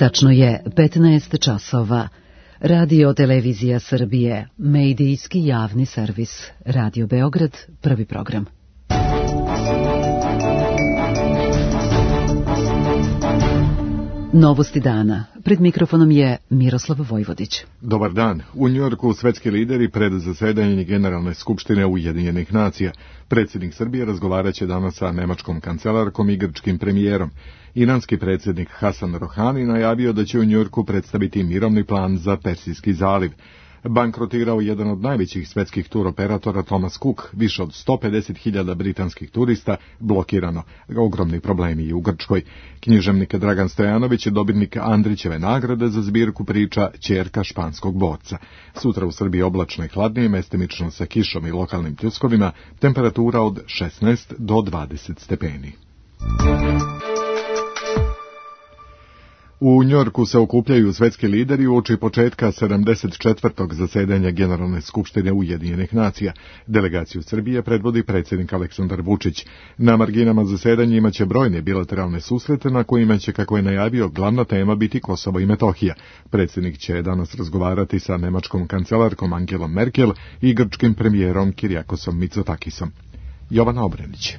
Tačno je 15 časova. Radio Televizija Srbije, medijski javni servis. Radio Beograd, prvi program. Novosti dana. Pred mikrofonom je Miroslav Vojvodić. Dobar dan. U Njorku svetski lideri pred zasedanje Generalne skupštine Ujedinjenih nacija. Predsjednik Srbije razgovarat će danas sa nemačkom kancelarkom i grčkim premijerom. Iranski predsjednik Hasan Rohani najavio da će u Njorku predstaviti mirovni plan za Persijski zaliv bankrotirao jedan od najvećih svetskih turoperatora Thomas Cook, više od 150.000 britanskih turista, blokirano. Ogromni problemi i u Grčkoj. Književnik Dragan Stojanović je dobitnik Andrićeve nagrade za zbirku priča Čerka španskog borca. Sutra u Srbiji oblačno i hladnije, mestimično sa kišom i lokalnim pljuskovima, temperatura od 16 do 20 stepeni. U Njorku se okupljaju svetski lideri uoči početka 74. zasedanja Generalne skupštine Ujedinjenih nacija. Delegaciju Srbije predvodi predsjednik Aleksandar Vučić. Na marginama zasedanja imaće brojne bilateralne susrete na kojima će, kako je najavio, glavna tema biti Kosovo i Metohija. Predsjednik će danas razgovarati sa nemačkom kancelarkom Angelom Merkel i grčkim premijerom Kirjakosom Mitsotakisom. Jovana Obrenić.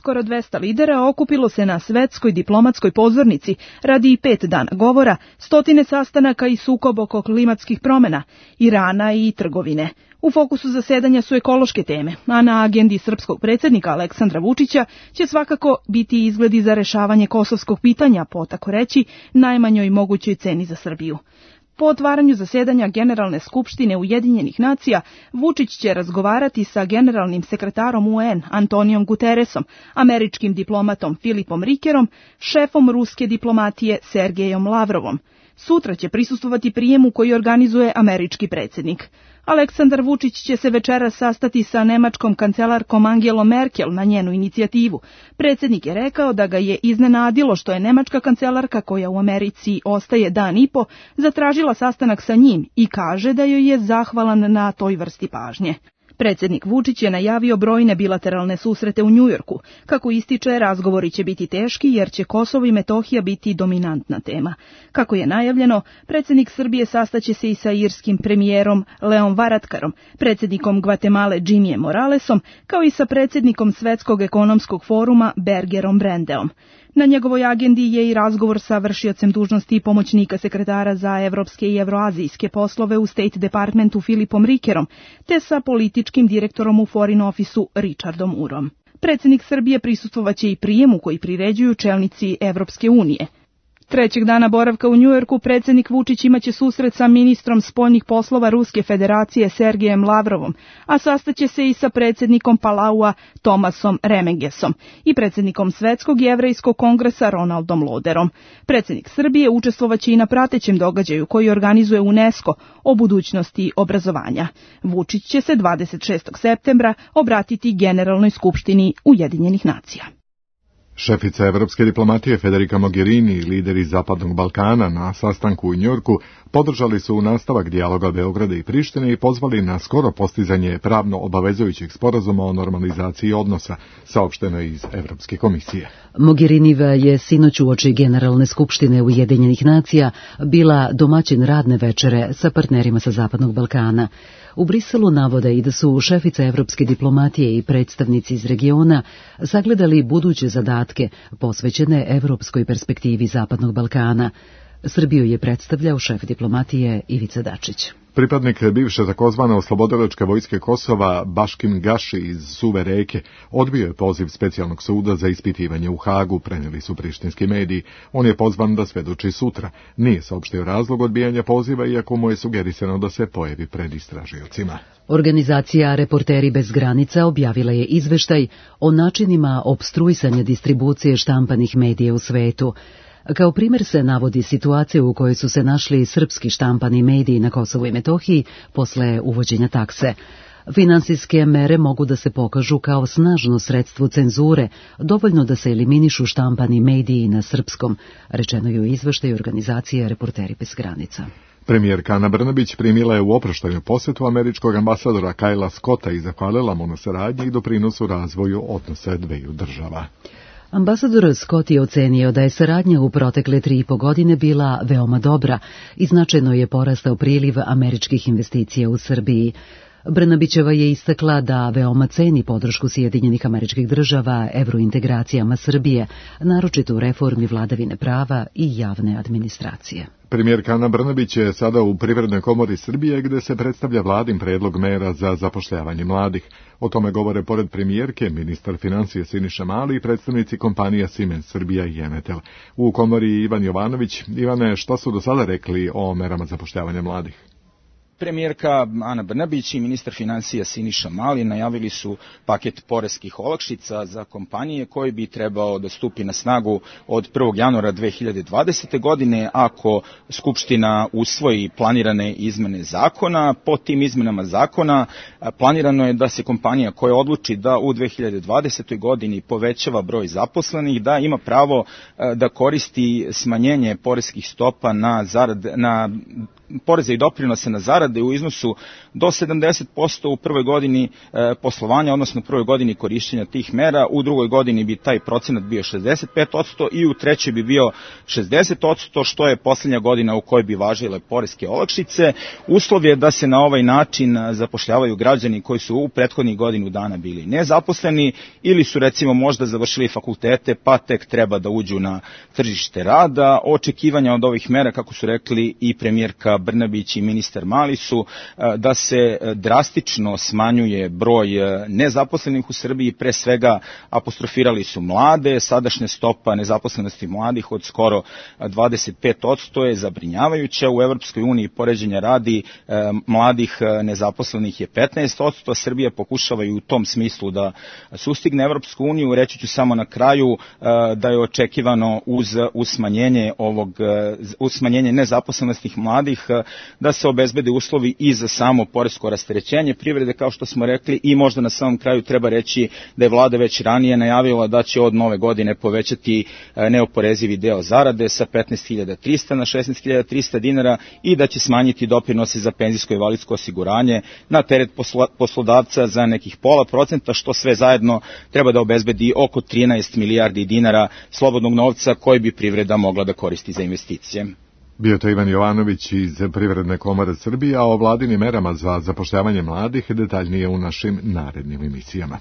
Skoro 200 lidera okupilo se na svetskoj diplomatskoj pozornici radi i pet dana govora, stotine sastanaka i sukob oko klimatskih promena, Irana i trgovine. U fokusu zasedanja su ekološke teme, a na agendi srpskog predsjednika Aleksandra Vučića će svakako biti izgledi za rešavanje kosovskog pitanja, po tako reći, najmanjoj mogućoj ceni za Srbiju. Po otvaranju zasedanja Generalne skupštine Ujedinjenih nacija, Vučić će razgovarati sa generalnim sekretarom UN Antonijom Guterresom, američkim diplomatom Filipom Rikerom, šefom ruske diplomatije Sergejom Lavrovom. Sutra će prisustovati prijemu koji organizuje američki predsjednik. Aleksandar Vučić će se večera sastati sa nemačkom kancelarkom Angelom Merkel na njenu inicijativu. Predsjednik je rekao da ga je iznenadilo što je nemačka kancelarka koja u Americi ostaje dan i po zatražila sastanak sa njim i kaže da joj je zahvalan na toj vrsti pažnje. Predsjednik Vučić je najavio brojne bilateralne susrete u Njujorku. Kako ističe, razgovori će biti teški jer će Kosovo i Metohija biti dominantna tema. Kako je najavljeno, predsjednik Srbije sastaće se i sa irskim premijerom Leon Varatkarom, predsjednikom Gvatemale Jimmy Moralesom, kao i sa predsjednikom Svetskog ekonomskog foruma Bergerom Brendeom. Na njegovoj agendi je i razgovor sa vršiocem dužnosti i pomoćnika sekretara za evropske i evroazijske poslove u State Departmentu Filipom Rikerom, te sa političkim direktorom u Foreign Officeu Richardom Urom. Predsjednik Srbije prisustvovaće i prijemu koji priređuju čelnici Evropske unije – Trećeg dana boravka u Njujorku predsjednik Vučić imaće susret sa ministrom spoljnih poslova Ruske federacije Sergejem Lavrovom, a sastaće se i sa predsjednikom Palaua Tomasom Remengesom i predsjednikom Svetskog jevrejskog kongresa Ronaldom Loderom. Predsjednik Srbije učestvovaće i na pratećem događaju koji organizuje UNESCO o budućnosti obrazovanja. Vučić će se 26. septembra obratiti Generalnoj skupštini Ujedinjenih nacija. Šefica evropske diplomatije Federica Mogherini i lideri Zapadnog Balkana na sastanku u Njorku podržali su nastavak dijaloga Beograda i Prištine i pozvali na skoro postizanje pravno obavezujućeg sporazuma o normalizaciji odnosa, saopšteno iz Evropske komisije. Mogheriniva je sinoć u oči Generalne skupštine Ujedinjenih nacija bila domaćin radne večere sa partnerima sa Zapadnog Balkana. U Briselu navode i da su šefica evropske diplomatije i predstavnici iz regiona sagledali buduće zadatke posvećene evropskoj perspektivi Zapadnog Balkana. Srbiju je predstavljao šef diplomatije Ivica Dačić. Pripadnik bivše takozvane oslobodilačke vojske Kosova Baškim Gaši iz Suve reke odbio je poziv specijalnog suda za ispitivanje u Hagu, prenijeli su prištinski mediji. On je pozvan da svedoči sutra. Nije saopštio razlog odbijanja poziva, iako mu je sugerisano da se pojavi pred istražiocima. Organizacija Reporteri bez granica objavila je izveštaj o načinima obstruisanja distribucije štampanih medija u svetu. Kao primjer se navodi situacija u kojoj su se našli srpski štampani mediji na Kosovu i Metohiji posle uvođenja takse. Finansijske mere mogu da se pokažu kao snažno sredstvo cenzure, dovoljno da se eliminišu štampani mediji na srpskom, rečeno je u izveštaju organizacije Reporteri bez granica. Premijerka Ana Brnabić primila je u oproštajnu posetu američkog ambasadora Kajla Scotta i zahvalila mu na saradnji i doprinosu razvoju odnosa dveju država. Ambasador Scott je ocenio da je saradnja u protekle tri i po godine bila veoma dobra i značajno je porastao priliv američkih investicija u Srbiji. Brnabićeva je istakla da veoma ceni podršku Sjedinjenih američkih država evrointegracijama Srbije, naročito u reformi vladavine prava i javne administracije. Premijerka Ana Brnabić je sada u Privrednoj komori Srbije gde se predstavlja vladin predlog mera za zapošljavanje mladih. O tome govore pored premijerke ministar financije Siniša Mali i predstavnici kompanija Siemens Srbija i Emetel. U komori Ivan Jovanović. Ivane, šta su do sada rekli o merama zapošljavanja mladih? Premijerka Ana Brnabić i ministar financija Siniša Mali najavili su paket poreskih olakšica za kompanije koji bi trebao da stupi na snagu od 1. januara 2020. godine ako Skupština usvoji planirane izmene zakona. Po tim izmenama zakona planirano je da se kompanija koja odluči da u 2020. godini povećava broj zaposlenih, da ima pravo da koristi smanjenje poreskih stopa na, zarad, na poreze i doprinose na zarade u iznosu do 70% u prvoj godini e, poslovanja, odnosno u prvoj godini korišćenja tih mera, u drugoj godini bi taj procenat bio 65% i u trećoj bi bio 60%, što je poslednja godina u kojoj bi važile poreske olakšice. Uslov je da se na ovaj način zapošljavaju građani koji su u prethodnih godinu dana bili nezaposleni ili su recimo možda završili fakultete pa tek treba da uđu na tržište rada. Očekivanja od ovih mera, kako su rekli i premijerka Brnabić i ministar Mali su e, da se e, drastično smanjuje broj e, nezaposlenih u Srbiji, pre svega apostrofirali su mlade, sadašnja stopa nezaposlenosti mladih od skoro 25% je zabrinjavajuća, u Evropskoj uniji poređenja radi mladih nezaposlenih je 15%, Srbija pokušava i u tom smislu da sustigne Evropsku uniju, reći ću samo na kraju da je očekivano uz, uz smanjenje ovog uz smanjenje nezaposlenosti mladih da se obezbede uslovi i za samo poresko rasterećenje privrede, kao što smo rekli, i možda na samom kraju treba reći da je vlada već ranije najavila da će od nove godine povećati e, neoporezivi deo zarade sa 15.300 na 16.300 dinara i da će smanjiti doprinose za penzijsko i validsko osiguranje na teret poslodavca za nekih pola procenta, što sve zajedno treba da obezbedi oko 13 milijardi dinara slobodnog novca koji bi privreda mogla da koristi za investicije. Bio to Ivan Jovanović iz Privredne komore Srbije, a o vladinim merama za zapošljavanje mladih detaljnije u našim narednim emisijama.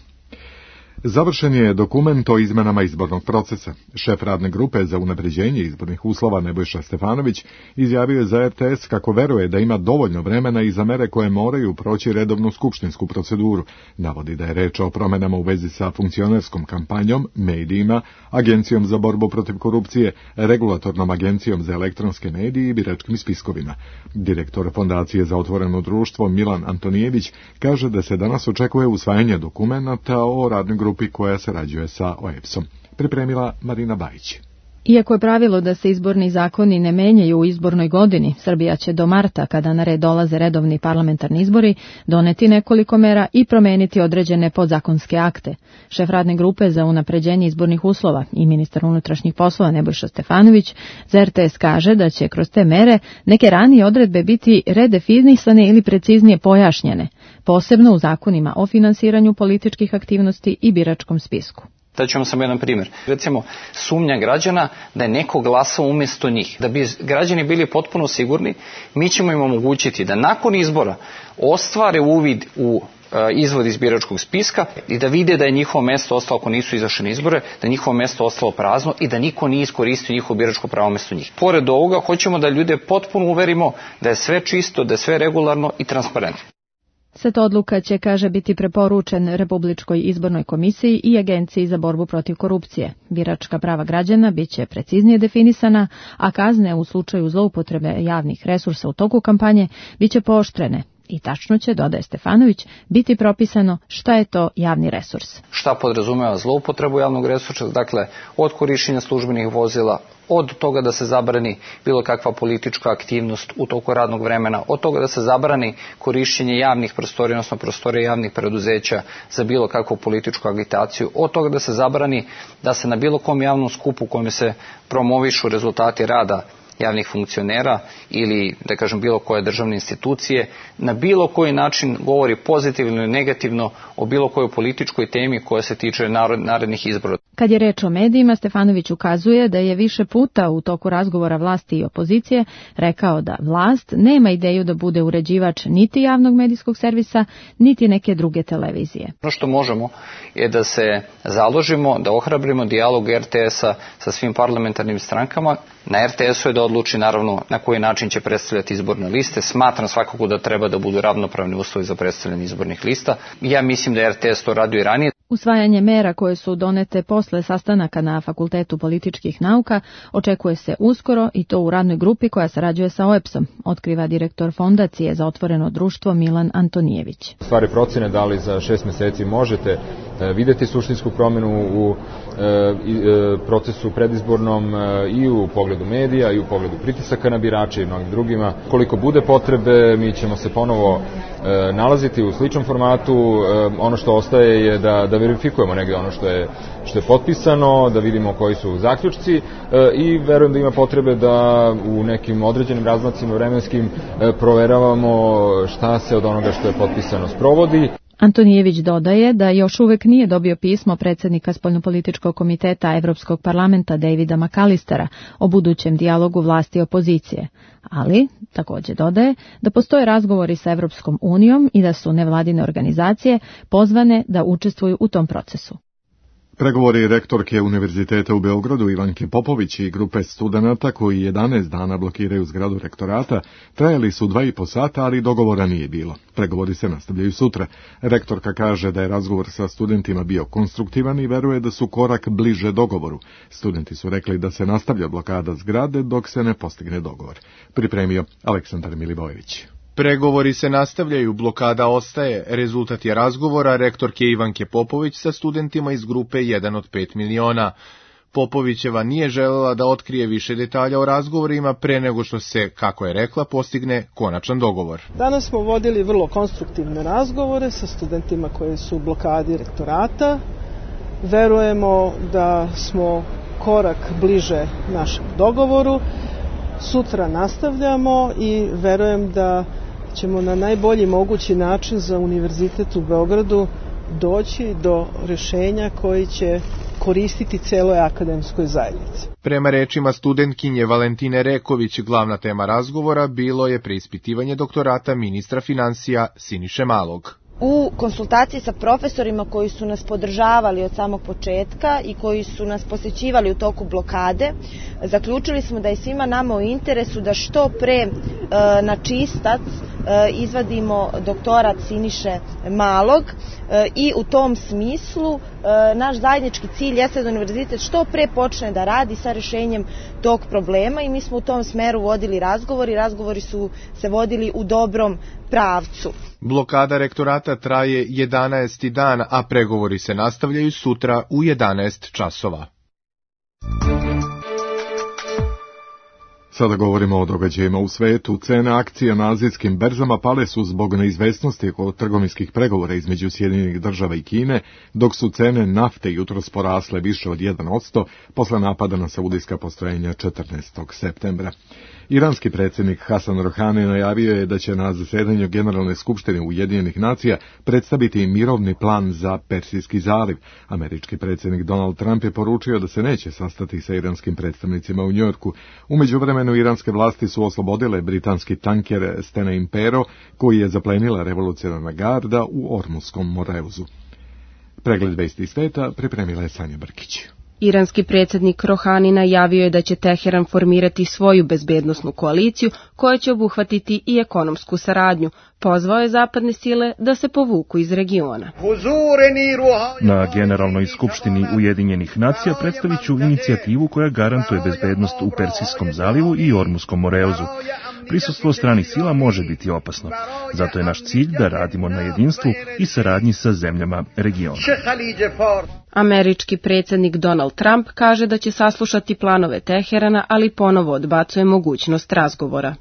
Završen je dokument o izmenama izbornog procesa. Šef radne grupe za unapređenje izbornih uslova Nebojša Stefanović izjavio je za RTS kako veruje da ima dovoljno vremena i za mere koje moraju proći redovnu skupštinsku proceduru. Navodi da je reč o promenama u vezi sa funkcionerskom kampanjom, medijima, Agencijom za borbu protiv korupcije, Regulatornom agencijom za elektronske medije i biračkim spiskovima. Direktor Fondacije za otvoreno društvo Milan Antonijević kaže da se danas očekuje usvajanje dokumenta o radnoj grupi grupi koja sarađuje sa OEPS-om. Pripremila Marina Bajić. Iako je pravilo da se izborni zakoni ne menjaju u izbornoj godini, Srbija će do marta, kada na red dolaze redovni parlamentarni izbori, doneti nekoliko mera i promeniti određene podzakonske akte. Šef radne grupe za unapređenje izbornih uslova i ministar unutrašnjih poslova Nebojša Stefanović za RTS kaže da će kroz te mere neke ranije odredbe biti redefinisane ili preciznije pojašnjene, posebno u zakonima o finansiranju političkih aktivnosti i biračkom spisku. Da ćemo samo jedan primjer. Recimo, sumnja građana da je neko glasao umjesto njih. Da bi građani bili potpuno sigurni, mi ćemo im omogućiti da nakon izbora ostvare uvid u e, izvod iz biračkog spiska i da vide da je njihovo mesto ostalo, ako nisu izašli na izbore, da je njihovo mesto ostalo prazno i da niko nije iskoristio njihovo biračko pravo mesto njih. Pored ovoga, hoćemo da ljude potpuno uverimo da je sve čisto, da je sve regularno i transparentno. Set odluka će, kaže, biti preporučen Republičkoj izbornoj komisiji i Agenciji za borbu protiv korupcije. Biračka prava građana biće preciznije definisana, a kazne u slučaju zloupotrebe javnih resursa u toku kampanje biće pooštrene. I tačno će, dodaje Stefanović, biti propisano šta je to javni resurs. Šta podrazumeva zloupotrebu javnog resursa, dakle od korišćenja službenih vozila, od toga da se zabrani bilo kakva politička aktivnost u toku radnog vremena, od toga da se zabrani korišćenje javnih prostorija, odnosno prostorija javnih preduzeća za bilo kakvu političku agitaciju, od toga da se zabrani da se na bilo kom javnom skupu u kojem se promovišu rezultati rada javnih funkcionera ili da kažem bilo koje državne institucije na bilo koji način govori pozitivno ili negativno o bilo kojoj političkoj temi koja se tiče narednih izbora. Kad je reč o medijima, Stefanović ukazuje da je više puta u toku razgovora vlasti i opozicije rekao da vlast nema ideju da bude uređivač niti javnog medijskog servisa, niti neke druge televizije. Ono što možemo je da se založimo, da ohrabrimo dijalog RTS-a sa svim parlamentarnim strankama. Na RTS-u je da odluči naravno na koji način će predstavljati izborne liste. Smatram svakako da treba da budu ravnopravni uslovi za predstavljanje izbornih lista. Ja mislim da RTS to radio i ranije. Usvajanje mera koje su donete posle sastanaka na Fakultetu političkih nauka očekuje se uskoro i to u radnoj grupi koja sarađuje sa OEPS-om, otkriva direktor Fondacije za otvoreno društvo Milan Antonijević. Stvari procene da li za šest meseci možete e, videti suštinsku promenu u e, e, procesu predizbornom i u pogledu medija i u pogledu pritisaka na birače i mnogim drugima. Koliko bude potrebe, mi ćemo se ponovo nalaziti u sličnom formatu. Ono što ostaje je da, da verifikujemo negde ono što je, što je potpisano, da vidimo koji su zaključci e, i verujem da ima potrebe da u nekim određenim razmacima vremenskim e, proveravamo šta se od onoga što je potpisano sprovodi. Antonijević dodaje da još uvek nije dobio pismo predsednika Spoljnopolitičkog komiteta Evropskog parlamenta Davida Makalistera o budućem dijalogu vlasti i opozicije, ali takođe dodaje da postoje razgovori sa Evropskom unijom i da su nevladine organizacije pozvane da učestvuju u tom procesu. Pregovori rektorke Univerziteta u Beogradu Ivanke Popović i grupe studenta koji 11 dana blokiraju zgradu rektorata trajali su dva i po sata, ali dogovora nije bilo. Pregovori se nastavljaju sutra. Rektorka kaže da je razgovor sa studentima bio konstruktivan i veruje da su korak bliže dogovoru. Studenti su rekli da se nastavlja blokada zgrade dok se ne postigne dogovor. Pripremio Aleksandar Milivojević. Pregovori se nastavljaju, blokada ostaje. Rezultat je razgovora rektorke Ivanke Popović sa studentima iz grupe 1 od 5 miliona. Popovićeva nije želela da otkrije više detalja o razgovorima pre nego što se, kako je rekla, postigne konačan dogovor. Danas smo vodili vrlo konstruktivne razgovore sa studentima koji su u blokadi rektorata. Verujemo da smo korak bliže našem dogovoru. Sutra nastavljamo i verujem da ćemo na najbolji mogući način za Univerzitet u Beogradu doći do rešenja koji će koristiti celoj akademskoj zajednici. Prema rečima studentkinje Valentine Reković, glavna tema razgovora bilo je preispitivanje doktorata ministra financija Siniše Malog u konsultaciji sa profesorima koji su nas podržavali od samog početka i koji su nas posećivali u toku blokade, zaključili smo da je svima nama u interesu da što pre e, na čistac e, izvadimo doktorat Siniše Malog e, i u tom smislu naš zajednički cilj jeste da univerzitet što pre počne da radi sa rešenjem tog problema i mi smo u tom smeru vodili razgovori, razgovori su se vodili u dobrom pravcu. Blokada rektorata traje 11. dan, a pregovori se nastavljaju sutra u 11 časova. Sada govorimo o događajima u svetu. Cene akcija na azijskim berzama pale su zbog neizvestnosti oko trgovinskih pregovora između Sjedinjenih država i Kine, dok su cene nafte jutros porasle više od 1% posle napada na saudijska postrojenja 14. septembra. Iranski predsjednik Hasan Rohani najavio je da će na zasedanju Generalne skupštine Ujedinjenih nacija predstaviti mirovni plan za Persijski zaliv. Američki predsjednik Donald Trump je poručio da se neće sastati sa iranskim predstavnicima u Njorku. Umeđu vremenu iranske vlasti su oslobodile britanski tanker Stena Impero, koji je zaplenila revolucionarna garda u Ormuskom Moreuzu. Pregled vesti sveta pripremila je Sanja Brkić. Iranski predsjednik Rohani najavio je da će Teheran formirati svoju bezbednostnu koaliciju koja će obuhvatiti i ekonomsku saradnju. Pozvao je zapadne sile da se povuku iz regiona. Na Generalnoj skupštini Ujedinjenih nacija predstavit ću inicijativu koja garantuje bezbednost u Persijskom zalivu i Ormuskom Moreuzu. Prisustvo stranih sila može biti opasno. Zato je naš cilj da radimo na jedinstvu i saradnji sa zemljama regiona. Američki predsjednik Donald Trump kaže da će saslušati planove Teherana, ali ponovo odbacuje mogućnost razgovora.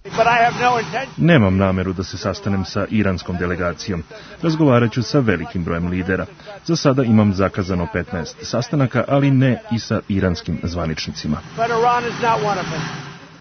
Nemam nameru da se sastanem sa iranskom delegacijom. Razgovarat ću sa velikim brojem lidera. Za sada imam zakazano 15 sastanaka, ali ne i sa iranskim zvaničnicima.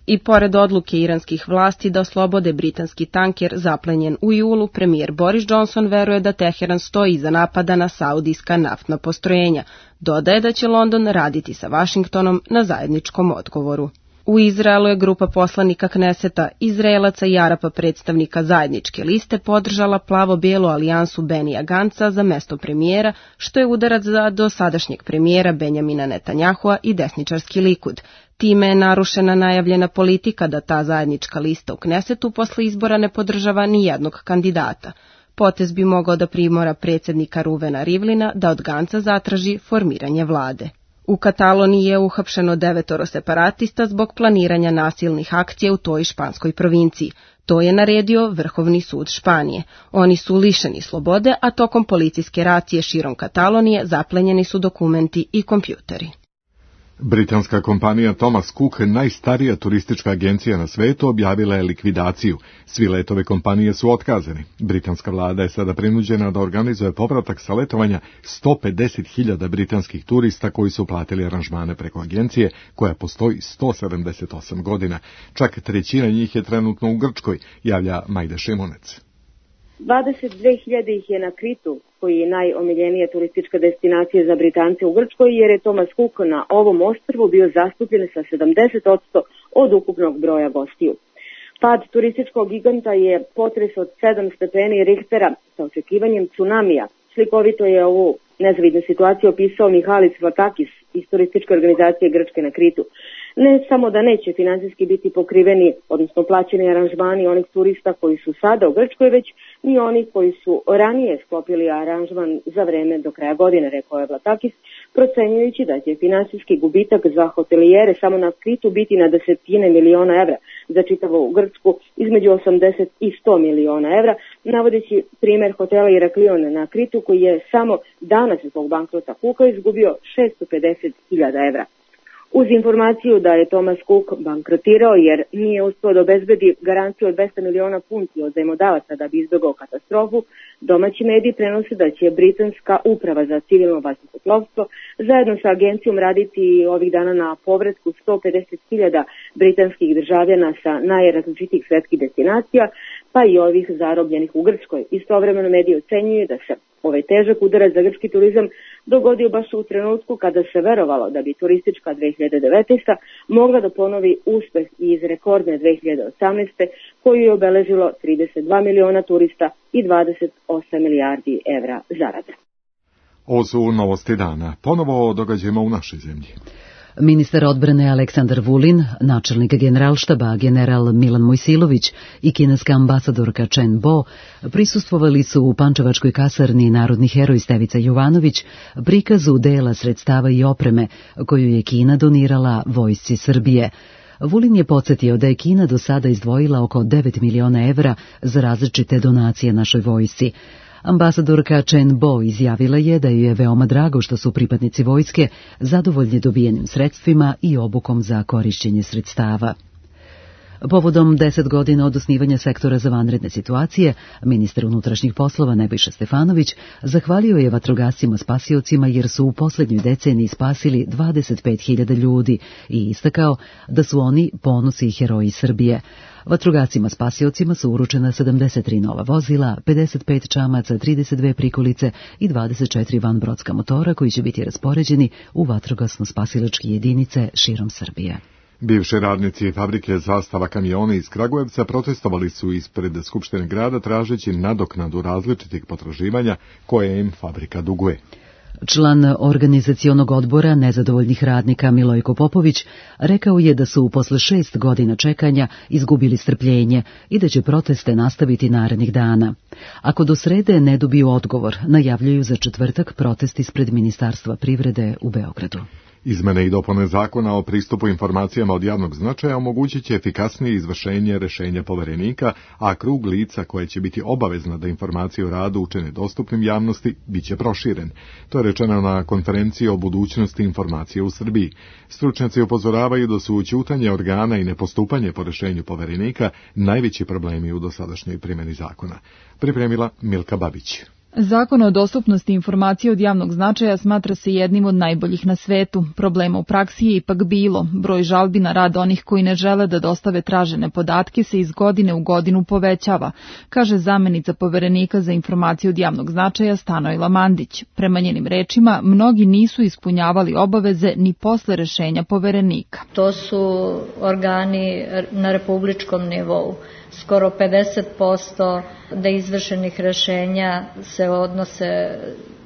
I pored odluke iranskih vlasti da oslobode britanski tanker zaplenjen u julu, premijer Boris Johnson veruje da Teheran stoji iza napada na saudijska naftna postrojenja. Dodaje da će London raditi sa Vašingtonom na zajedničkom odgovoru. U Izraelu je grupa poslanika Kneseta, Izraelaca i Arapa predstavnika zajedničke liste podržala plavo-bijelu alijansu Benija Ganca za mesto premijera, što je udarac za dosadašnjeg premijera Benjamina Netanjahua i desničarski likud. Time je narušena najavljena politika da ta zajednička lista u Knesetu posle izbora ne podržava ni jednog kandidata. Potez bi mogao da primora predsednika Ruvena Rivlina da od Ganca zatraži formiranje vlade. U Kataloniji je uhapšeno devetoro separatista zbog planiranja nasilnih akcija u toj španskoj provinciji. To je naredio Vrhovni sud Španije. Oni su lišeni slobode, a tokom policijske racije širom Katalonije zaplenjeni su dokumenti i kompjuteri. Britanska kompanija Thomas Cook, najstarija turistička agencija na svetu, objavila je likvidaciju. Svi letove kompanije su otkazani. Britanska vlada je sada prinuđena da organizuje povratak sa letovanja 150.000 britanskih turista koji su platili aranžmane preko agencije, koja postoji 178 godina. Čak trećina njih je trenutno u Grčkoj, javlja Majda Šimonec. 22.000 ih je na Kritu, koji je najomiljenija turistička destinacija za Britance u Grčkoj, jer je Thomas Cook na ovom ostrvu bio zastupljen sa 70% od ukupnog broja gostiju. Pad turističkog giganta je potres od 7 stepeni Richtera sa očekivanjem tsunamija. Slikovito je ovu nezavidnu situaciju opisao Mihalis Vatakis iz turističke organizacije Grčke na Kritu ne samo da neće finansijski biti pokriveni, odnosno plaćeni aranžmani onih turista koji su sada u Grčkoj, već ni oni koji su ranije sklopili aranžman za vreme do kraja godine, rekao je Vlatakis, procenjujući da će finansijski gubitak za hotelijere samo na Kritu biti na desetine miliona evra, za čitavu Grčku između 80 i 100 miliona evra, navodeći primer hotela Iraklion na Kritu koji je samo danas zbog bankrota Kuka izgubio 650.000 evra. Uz informaciju da je Thomas Cook bankrotirao jer nije uspio da obezbedi garanciju od 200 miliona funti od zajmodavaca da bi izbjegao katastrofu, domaći mediji prenose da će Britanska uprava za civilno vazduhoplovstvo zajedno sa agencijom raditi ovih dana na povratku 150.000 britanskih državljana sa najrazličitijih svetskih destinacija, pa i ovih zarobljenih u Grčkoj. Istovremeno mediji ocenjuju da se ovaj težak udarac za grčki turizam dogodio baš u trenutku kada se verovalo da bi turistička 2019. mogla da ponovi uspeh iz rekordne 2018. koju je obeležilo 32 miliona turista i 28 milijardi evra zarade. Ovo su novosti dana. Ponovo događajmo u našoj zemlji. Ministar odbrane Aleksandar Vulin, načelnik generalštaba general Milan Mojsilović i kineska ambasadorka Chen Bo prisustvovali su u Pančevačkoj kasarni Narodni heroj Stevica Jovanović prikazu dela sredstava i opreme koju je Kina donirala vojsci Srbije. Vulin je podsjetio da je Kina do sada izdvojila oko 9 miliona evra za različite donacije našoj vojsci. Ambasadorka Chen Bo izjavila je da je veoma drago što su pripadnici vojske zadovoljni dobijenim sredstvima i obukom za korišćenje sredstava. Povodom deset godina od osnivanja sektora za vanredne situacije, ministar unutrašnjih poslova Nebojša Stefanović zahvalio je vatrogascima spasiocima jer su u poslednjoj deceniji spasili 25.000 ljudi i istakao da su oni ponosi i heroji Srbije. Vatrogacima spasiocima su uručena 73 nova vozila, 55 čamaca, 32 prikolice i 24 vanbrodska motora koji će biti raspoređeni u vatrogasno-spasilačke jedinice širom Srbije. Bivši radnici fabrike zastava kamiona iz Kragujevca protestovali su ispred Skupštine grada tražeći nadoknadu različitih potraživanja koje im fabrika duguje. Član organizacionog odbora nezadovoljnih radnika Milojko Popović rekao je da su posle šest godina čekanja izgubili strpljenje i da će proteste nastaviti narednih dana. Ako do srede ne dobiju odgovor, najavljuju za četvrtak protest ispred Ministarstva privrede u Beogradu. Izmene i dopone zakona o pristupu informacijama od javnog značaja omogućit će efikasnije izvršenje rešenja poverenika, a krug lica koje će biti obavezna da informacije o radu učene dostupnim javnosti bit će proširen. To je rečeno na konferenciji o budućnosti informacije u Srbiji. Stručnjaci upozoravaju da su učutanje organa i nepostupanje po rešenju poverenika najveći problemi u dosadašnjoj primjeni zakona. Pripremila Milka Babić. Zakon o dostupnosti informacije od javnog značaja smatra se jednim od najboljih na svetu. Problema u praksi je ipak bilo. Broj žalbi na rad onih koji ne žele da dostave tražene podatke se iz godine u godinu povećava, kaže zamenica poverenika za informacije od javnog značaja Stanojla Mandić. Prema njenim rečima, mnogi nisu ispunjavali obaveze ni posle rešenja poverenika. To su organi na republičkom nivou skoro 50% da izvršenih rešenja se odnose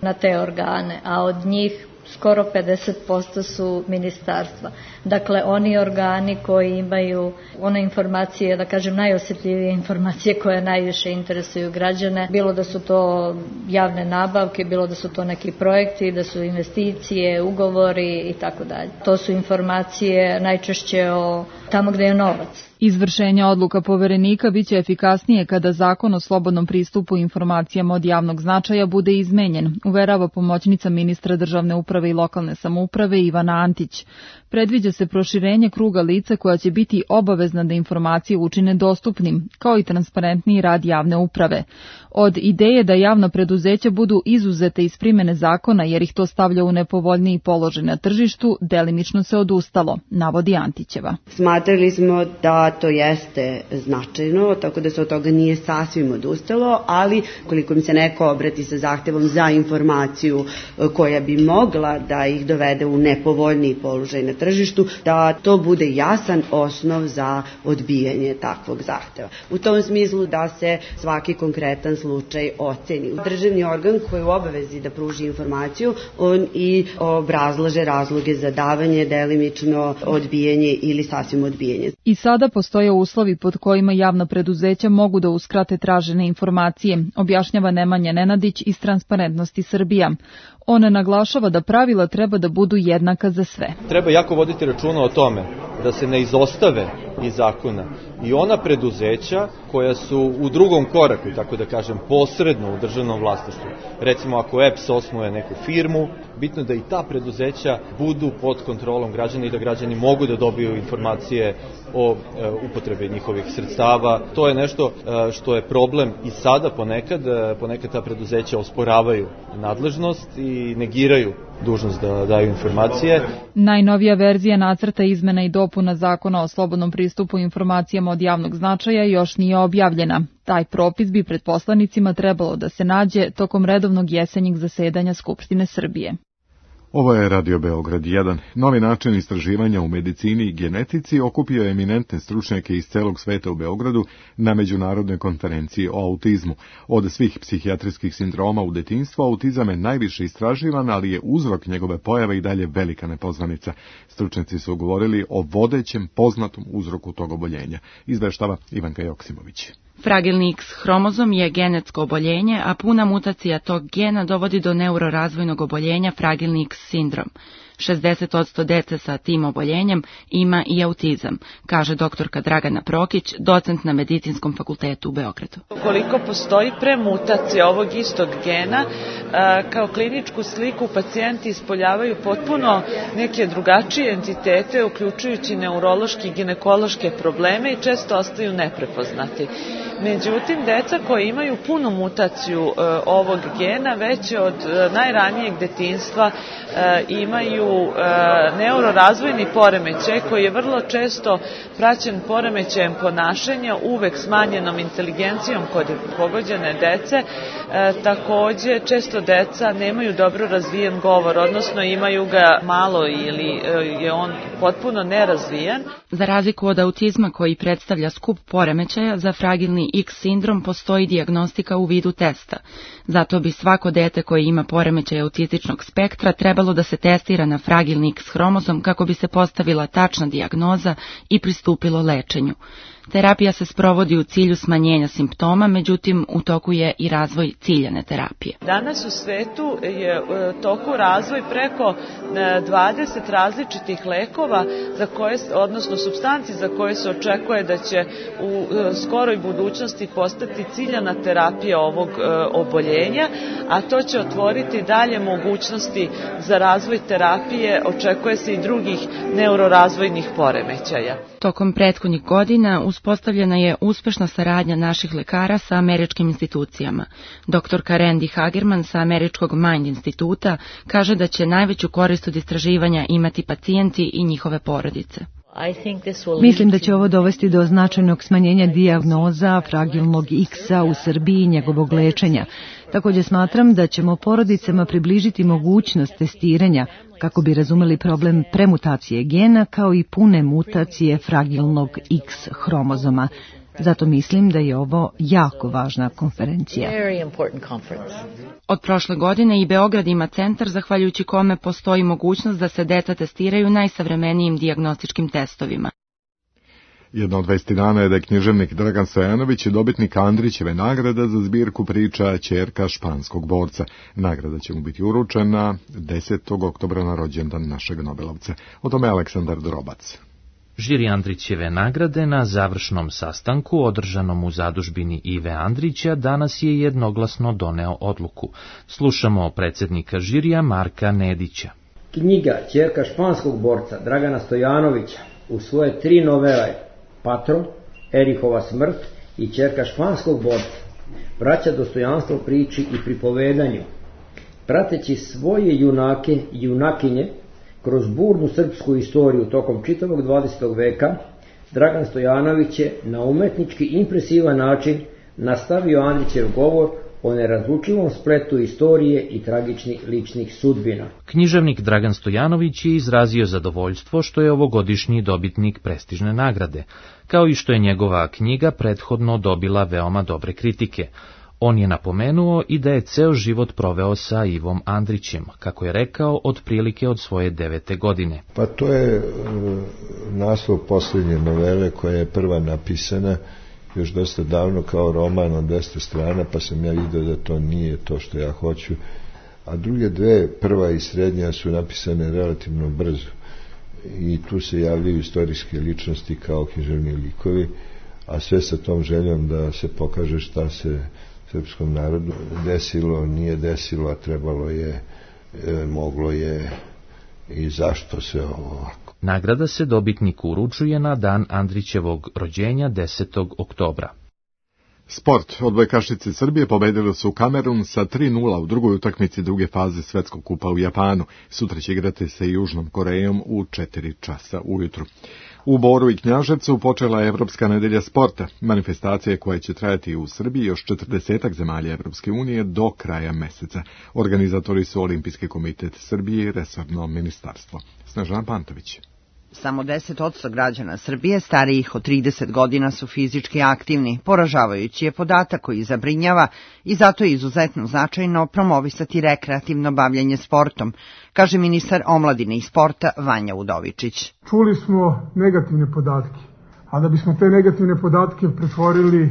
na te organe, a od njih skoro 50% su ministarstva. Dakle, oni organi koji imaju one informacije, da kažem najosjetljivije informacije koje najviše interesuju građane, bilo da su to javne nabavke, bilo da su to neki projekti, da su investicije, ugovori i tako dalje. To su informacije najčešće o tamo gde je novac. Izvršenje odluka poverenika biće efikasnije kada zakon o slobodnom pristupu informacijama od javnog značaja bude izmenjen, uverava pomoćnica ministra državne uprave i lokalne samouprave Ivana Antić. Predviđa se proširenje kruga lica koja će biti obavezna da informacije učine dostupnim, kao i transparentniji rad javne uprave. Od ideje da javna preduzeća budu izuzete iz primene zakona jer ih to stavlja u nepovoljniji položaj na tržištu, delimično se odustalo, navodi Antićeva. Smatrali smo da to jeste značajno, tako da se od toga nije sasvim odustalo, ali koliko mi se neko obrati sa zahtevom za informaciju e, koja bi mogla da ih dovede u nepovoljniji položaj na da to bude jasan osnov za odbijanje takvog zahteva. U tom smislu da se svaki konkretan slučaj oceni. Državni organ koji je u obavezi da pruži informaciju, on i obrazlaže razloge za davanje, delimično odbijanje ili sasvim odbijanje. I sada postoje uslovi pod kojima javna preduzeća mogu da uskrate tražene informacije, objašnjava Nemanja Nenadić iz Transparentnosti Srbija. Ona naglašava da pravila treba da budu jednaka za sve. Treba jako voditi računa o tome da se ne izostave iz zakona i ona preduzeća koja su u drugom koraku, tako da kažem, posredno u državnom vlasništvu. Recimo, ako EPS osnuje neku firmu, bitno da i ta preduzeća budu pod kontrolom građana i da građani mogu da dobiju informacije o e, upotrebi njihovih sredstava. To je nešto e, što je problem i sada ponekad, e, ponekad ta preduzeća osporavaju nadležnost i negiraju dužnost da daju informacije. Najnovija verzija nacrta izmena i dopuna zakona o slobodnom pristupu informacijama od javnog značaja još nije objavljena. Taj propis bi pred poslanicima trebalo da se nađe tokom redovnog jesenjeg zasedanja Skupštine Srbije. Ovo je Radio Beograd 1. Novi način istraživanja u medicini i genetici okupio je eminentne stručnjake iz celog sveta u Beogradu na međunarodnoj konferenciji o autizmu. Od svih psihijatrijskih sindroma u detinstvu autizam je najviše istraživan, ali je uzrok njegove pojave i dalje velika nepoznanica. Stručnjaci su govorili o vodećem poznatom uzroku tog oboljenja. Izveštava Ivanka Joksimović. Fragilni X hromozom je genetsko oboljenje, a puna mutacija tog gena dovodi do neurorazvojnog oboljenja fragilni X sindrom. 60% dece sa tim oboljenjem ima i autizam, kaže doktorka Dragana Prokić, docent na Medicinskom fakultetu u Beogradu. Koliko postoji premutacija ovog istog gena, kao kliničku sliku pacijenti ispoljavaju potpuno neke drugačije entitete, uključujući neurološki i ginekološke probleme i često ostaju neprepoznati. Međutim, deca koje imaju punu mutaciju ovog gena već od najranijeg detinstva e, e, neurorazvojni poremećaj koji je vrlo često praćen poremećajem ponašanja, uvek smanjenom inteligencijom kod pogođene dece. E, takođe, često deca nemaju dobro razvijen govor, odnosno imaju ga malo ili e, je on potpuno nerazvijen. Za razliku od autizma koji predstavlja skup poremećaja, za fragilni X sindrom postoji diagnostika u vidu testa. Zato bi svako dete koje ima poremećaj autističnog spektra trebalo da se testira na fragilni X hromozom kako bi se postavila tačna dijagnoza i pristupilo lečenju. Terapija se sprovodi u cilju smanjenja simptoma, međutim u toku je i razvoj ciljane terapije. Danas u svetu je u e, toku razvoj preko 20 e, različitih lekova za koje, odnosno substanci za koje se očekuje da će u e, skoroj budućnosti postati ciljana terapija ovog oboljenja, a to će otvoriti dalje mogućnosti za razvoj terapije, očekuje se i drugih neurorazvojnih poremećaja. Tokom prethodnih godina u uspostavljena je uspešna saradnja naših lekara sa američkim institucijama. Dr. Randy Hagerman sa Američkog Mind instituta kaže da će najveću korist od istraživanja imati pacijenti i njihove porodice. Mislim da će ovo dovesti do značajnog smanjenja dijagnoza fragilnog X-a u Srbiji i njegovog lečenja. Takođe smatram da ćemo porodicama približiti mogućnost testiranja kako bi razumeli problem premutacije gena kao i pune mutacije fragilnog X hromozoma. Zato mislim da je ovo jako važna konferencija. Od prošle godine i Beograd ima centar zahvaljujući kome postoji mogućnost da se deca testiraju najsavremenijim diagnostičkim testovima. Jedna od vesti dana je da je književnik Dragan Stojanović dobitnik Andrićeve nagrada za zbirku priča Čerka španskog borca. Nagrada će mu biti uručena 10. oktobra na rođendan našeg Nobelovca. O tome Aleksandar Drobac. Žiri Andrićeve nagrade na završnom sastanku održanom u zadužbini Ive Andrića danas je jednoglasno doneo odluku. Slušamo predsednika žirija Marka Nedića. Knjiga Čerka španskog borca Dragana Stojanovića u svoje tri novele Patron, Erihova smrt i Čerka španskog borca vraća dostojanstvo priči i pripovedanju, prateći svoje junake i junakinje Kroz burnu srpsku istoriju tokom čitavog 20. veka, Dragan Stojanović je na umetnički impresivan način nastavio Andrićev govor o nerazlučivom spletu istorije i tragičnih ličnih sudbina. Književnik Dragan Stojanović je izrazio zadovoljstvo što je ovogodišnji dobitnik prestižne nagrade, kao i što je njegova knjiga prethodno dobila veoma dobre kritike. On je napomenuo i da je ceo život proveo sa Ivom Andrićem, kako je rekao, otprilike od svoje devete godine. Pa to je e, naslov poslednje novele koja je prva napisana još dosta davno kao roman od 200 strana, pa sam ja vidio da to nije to što ja hoću. A druge dve, prva i srednja, su napisane relativno brzo. I tu se javljaju istorijske ličnosti kao književni likovi, a sve sa tom željom da se pokaže šta se srpskom narodu desilo, nije desilo, a trebalo je, e, moglo je i zašto se ovako. Nagrada se dobitniku uručuje na dan Andrićevog rođenja 10. oktobra. Sport. Odbojkašice Srbije pobedile su Kamerun sa 3-0 u drugoj utakmici druge faze svetskog kupa u Japanu. Sutra će igrati sa Južnom Korejom u 4 časa ujutru. U Boru i Knjaževcu počela je Evropska nedelja sporta, manifestacije koja će trajati u Srbiji još 40 zemalja Evropske unije do kraja meseca. Organizatori su Olimpijski komitet Srbije i Resorno ministarstvo. Snežana Pantović. Samo 10% građana Srbije starijih od 30 godina su fizički aktivni. Poražavajući je podatak koji zabrinjava i zato je izuzetno značajno promovisati rekreativno bavljanje sportom, kaže ministar omladine i sporta Vanja Udovičić. Čuli smo negativne podatke, a da bismo te negativne podatke pretvorili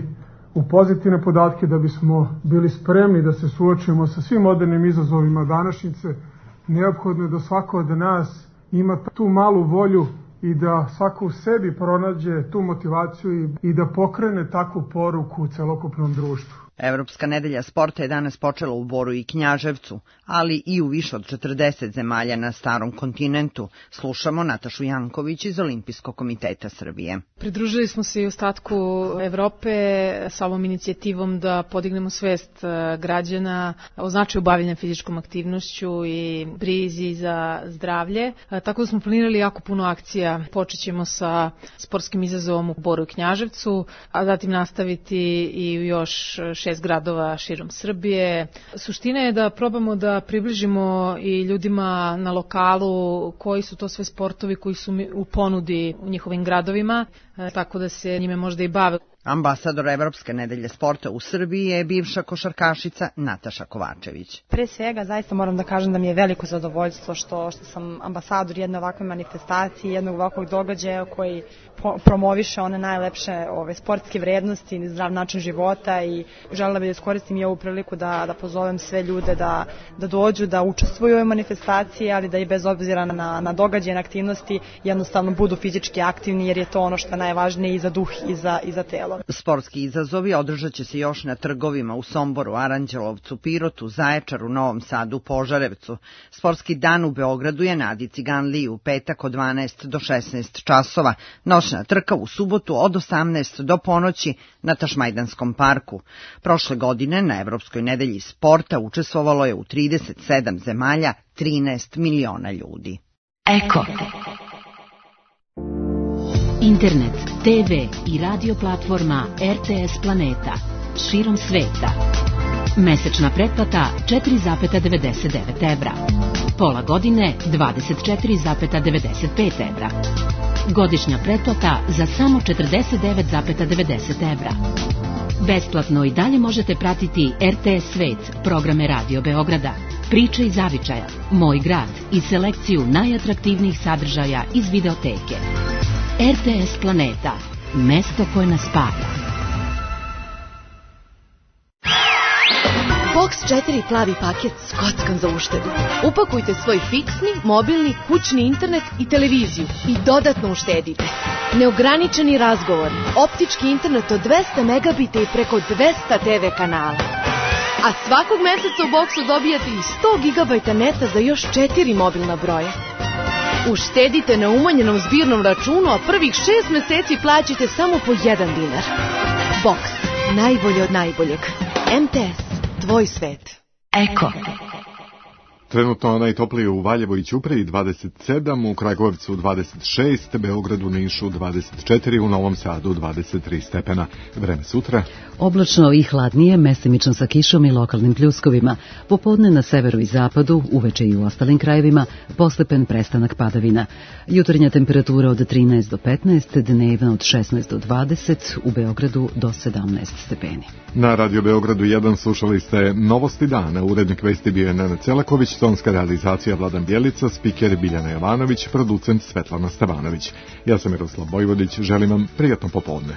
u pozitivne podatke, da bismo bili spremni da se suočimo sa svim modernim izazovima današnjice, neophodno je da svako od nas ima tu malu volju i da svako u sebi pronađe tu motivaciju i, i da pokrene takvu poruku u celokupnom društvu. Evropska nedelja sporta je danas počela u Boru i Knjaževcu, ali i u više od 40 zemalja na starom kontinentu. Slušamo Natašu Janković iz Olimpijskog komiteta Srbije. Pridružili smo se i ostatku Evrope sa ovom inicijativom da podignemo svest e, građana o značaju bavljenja fizičkom aktivnošću i brizi za zdravlje. E, tako da smo planirali jako puno akcija. Počećemo sa sportskim izazovom u Boru i Knjaževcu, a zatim nastaviti i još šest šest gradova širom Srbije. Suština je da probamo da približimo i ljudima na lokalu koji su to sve sportovi koji su u ponudi u njihovim gradovima, e, tako da se njime možda i bave. Ambasador Evropske nedelje sporta u Srbiji je bivša košarkašica Nataša Kovačević. Pre svega zaista moram da kažem da mi je veliko zadovoljstvo što, što sam ambasador jedne ovakve manifestacije, jednog ovakvog događaja koji promoviše one najlepše ove sportske vrednosti, zdrav način života i želela bih da iskoristim i ovu priliku da, da pozovem sve ljude da, da dođu, da učestvuju u ovoj manifestaciji, ali da i bez obzira na, na događaje, na aktivnosti jednostavno budu fizički aktivni jer je to ono što je najvažnije i za duh i za, i za telo. Delo. Sportski izazovi održat će se još na trgovima u Somboru, Aranđelovcu, Pirotu, Zaječaru, Novom Sadu, Požarevcu. Sportski dan u Beogradu je Nadi Ciganliji u petak od 12 do 16 časova, noćna trka u subotu od 18 do ponoći na Tašmajdanskom parku. Prošle godine na Evropskoj nedelji sporta učestvovalo je u 37 zemalja 13 miliona ljudi. Eko. Internet, TV i radio platforma RTS Planeta. Širom sveta. Mesečna pretplata 4,99 evra. Pola godine 24,95 evra. Godišnja pretplata za samo 49,90 evra. Besplatno i dalje možete pratiti RTS Svet, programe Radio Beograda, priče iz zavičaja, Moj grad i selekciju najatraktivnijih sadržaja iz videoteke. RTS Planeta, mesto koje nas spaja. Box 4 plavi paket s kockan za uštedu. Upakujte svoj fiksni, mobilni, kućni internet i televiziju i dodatno uštedite. Neograničeni razgovor, optički internet od 200 megabita i preko 200 TV kanala. A svakog meseca u boksu dobijate i 100 GB neta za još 4 mobilna broja. Uštedite na umanjenom zbirnom računu, a prvih 6 meseci plaćate samo po 1 dinar. Box. Najbolje od najboljeg. MTS. Tvoj svet. Eko. Trenutno najtoplije u Valjevo i Ćupriji 27, u Kragovcu 26, Beogradu, Nišu 24, u Novom Sadu 23 stepena. Vreme sutra. Oblačno i hladnije, mesemično sa kišom i lokalnim pljuskovima. Popodne na severu i zapadu, uveče i u ostalim krajevima, postepen prestanak padavina. Jutarnja temperatura od 13 do 15, dnevna od 16 do 20, u Beogradu do 17 stepeni. Na Radio Beogradu 1 slušali ste Novosti dana. Urednik vesti bio je Nena Celaković, Tonska realizacija Vladan Bjelica, spiker Biljana Jovanović, producent Svetlana Stavanović. Ja sam Miroslav Bojvodić, želim vam prijatno popodne.